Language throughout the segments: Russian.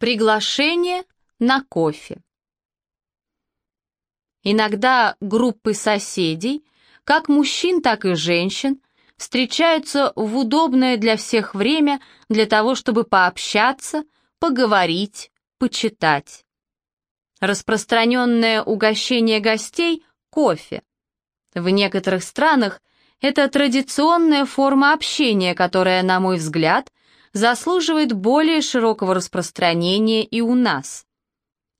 Приглашение на кофе. Иногда группы соседей, как мужчин, так и женщин, встречаются в удобное для всех время для того, чтобы пообщаться, поговорить, почитать. Распространенное угощение гостей – кофе. В некоторых странах это традиционная форма общения, которая, на мой взгляд, заслуживает более широкого распространения и у нас.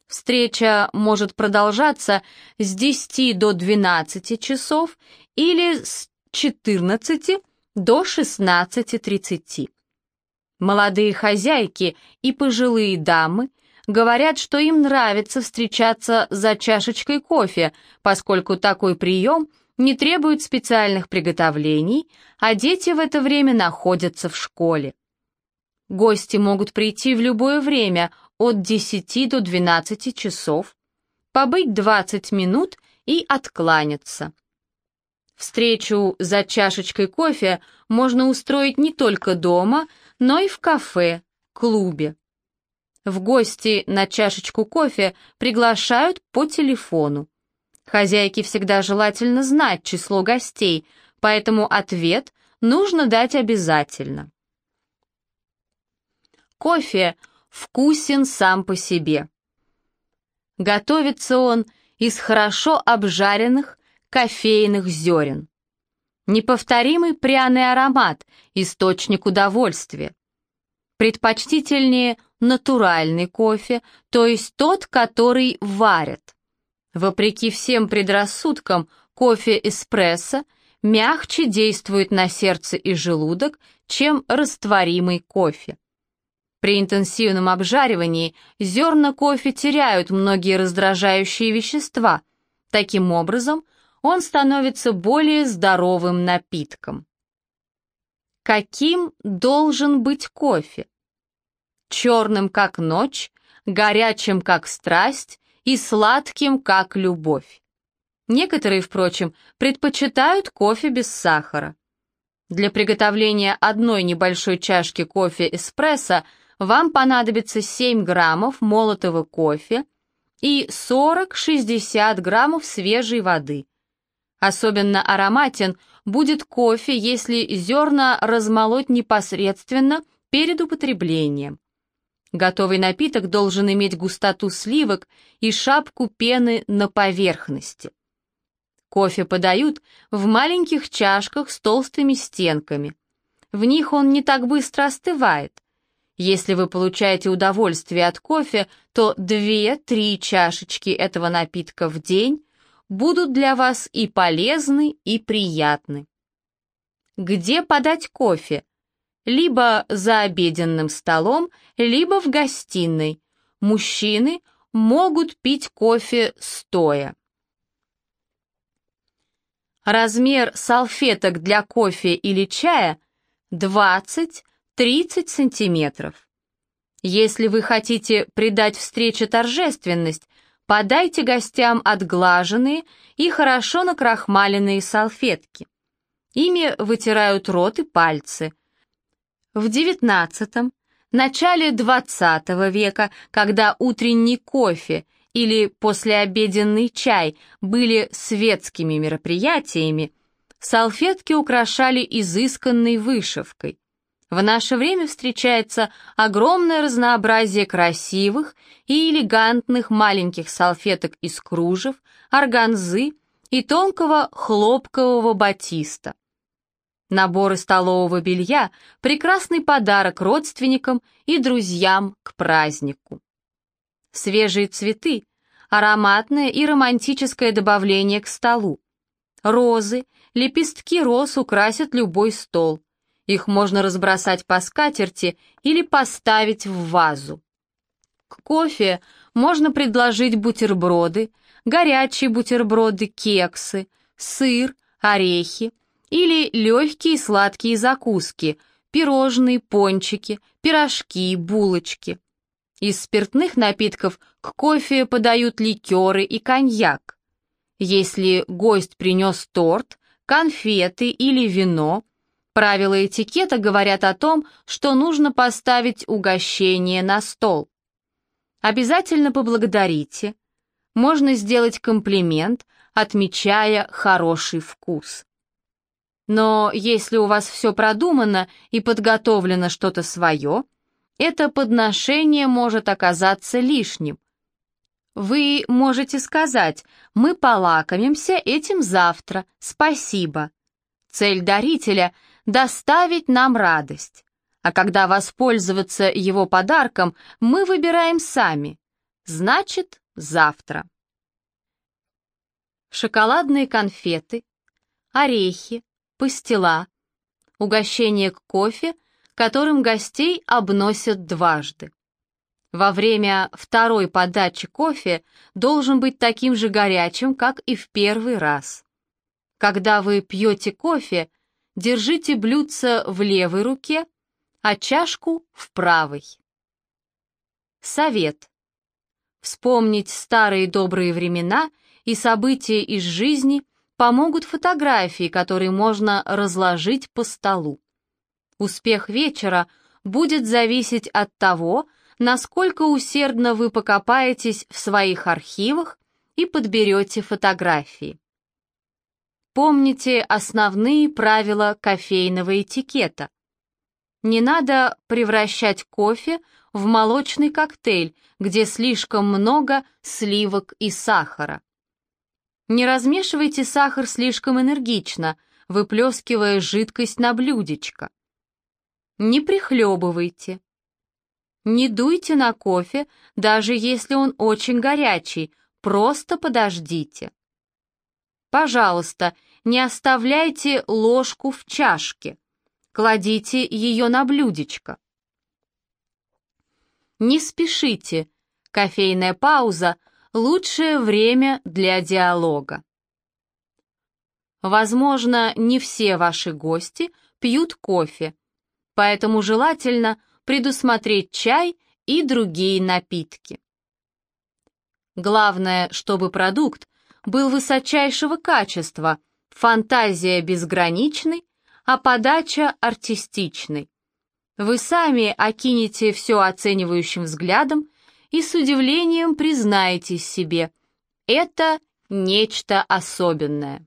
Встреча может продолжаться с 10 до 12 часов или с 14 до 16.30. Молодые хозяйки и пожилые дамы говорят, что им нравится встречаться за чашечкой кофе, поскольку такой прием не требует специальных приготовлений, а дети в это время находятся в школе. Гости могут прийти в любое время от 10 до 12 часов, побыть 20 минут и откланяться. Встречу за чашечкой кофе можно устроить не только дома, но и в кафе, клубе. В гости на чашечку кофе приглашают по телефону. Хозяйке всегда желательно знать число гостей, поэтому ответ нужно дать обязательно. Кофе вкусен сам по себе. Готовится он из хорошо обжаренных кофейных зерен. Неповторимый пряный аромат, источник удовольствия. Предпочтительнее натуральный кофе, то есть тот, который варят. Вопреки всем предрассудкам, кофе эспрессо мягче действует на сердце и желудок, чем растворимый кофе. При интенсивном обжаривании зерна кофе теряют многие раздражающие вещества. Таким образом, он становится более здоровым напитком. Каким должен быть кофе? Черным, как ночь, горячим, как страсть, и сладким, как любовь. Некоторые, впрочем, предпочитают кофе без сахара. Для приготовления одной небольшой чашки кофе эспрессо вам понадобится 7 граммов молотого кофе и 40-60 граммов свежей воды. Особенно ароматен будет кофе, если зерна размолоть непосредственно перед употреблением. Готовый напиток должен иметь густоту сливок и шапку пены на поверхности. Кофе подают в маленьких чашках с толстыми стенками. В них он не так быстро остывает, если вы получаете удовольствие от кофе, то 2-3 чашечки этого напитка в день будут для вас и полезны, и приятны. Где подать кофе? Либо за обеденным столом, либо в гостиной. Мужчины могут пить кофе стоя. Размер салфеток для кофе или чая 20 30 сантиметров. Если вы хотите придать встрече торжественность, подайте гостям отглаженные и хорошо накрахмаленные салфетки. Ими вытирают рот и пальцы. В XIX, начале XX века, когда утренний кофе или послеобеденный чай были светскими мероприятиями, салфетки украшали изысканной вышивкой. В наше время встречается огромное разнообразие красивых и элегантных маленьких салфеток из кружев, органзы и тонкого хлопкового батиста. Наборы столового белья – прекрасный подарок родственникам и друзьям к празднику. Свежие цветы – ароматное и романтическое добавление к столу. Розы, лепестки роз украсят любой стол – их можно разбросать по скатерти или поставить в вазу. К кофе можно предложить бутерброды, горячие бутерброды, кексы, сыр, орехи или легкие сладкие закуски, пирожные, пончики, пирожки, булочки. Из спиртных напитков к кофе подают ликеры и коньяк. Если гость принес торт, конфеты или вино, Правила этикета говорят о том, что нужно поставить угощение на стол. Обязательно поблагодарите. Можно сделать комплимент, отмечая хороший вкус. Но если у вас все продумано и подготовлено что-то свое, это подношение может оказаться лишним. Вы можете сказать «Мы полакомимся этим завтра, спасибо». Цель дарителя — доставить нам радость. А когда воспользоваться его подарком, мы выбираем сами. Значит, завтра. Шоколадные конфеты, орехи, пастила, угощение к кофе, которым гостей обносят дважды. Во время второй подачи кофе должен быть таким же горячим, как и в первый раз. Когда вы пьете кофе, держите блюдце в левой руке, а чашку в правой. Совет. Вспомнить старые добрые времена и события из жизни помогут фотографии, которые можно разложить по столу. Успех вечера будет зависеть от того, насколько усердно вы покопаетесь в своих архивах и подберете фотографии. Помните основные правила кофейного этикета. Не надо превращать кофе в молочный коктейль, где слишком много сливок и сахара. Не размешивайте сахар слишком энергично, выплескивая жидкость на блюдечко. Не прихлебывайте. Не дуйте на кофе, даже если он очень горячий, просто подождите. Пожалуйста, не оставляйте ложку в чашке. Кладите ее на блюдечко. Не спешите. Кофейная пауза — лучшее время для диалога. Возможно, не все ваши гости пьют кофе, поэтому желательно предусмотреть чай и другие напитки. Главное, чтобы продукт был высочайшего качества, фантазия безграничной а подача артистичной. Вы сами окинете все оценивающим взглядом и с удивлением признаетесь себе, это нечто особенное.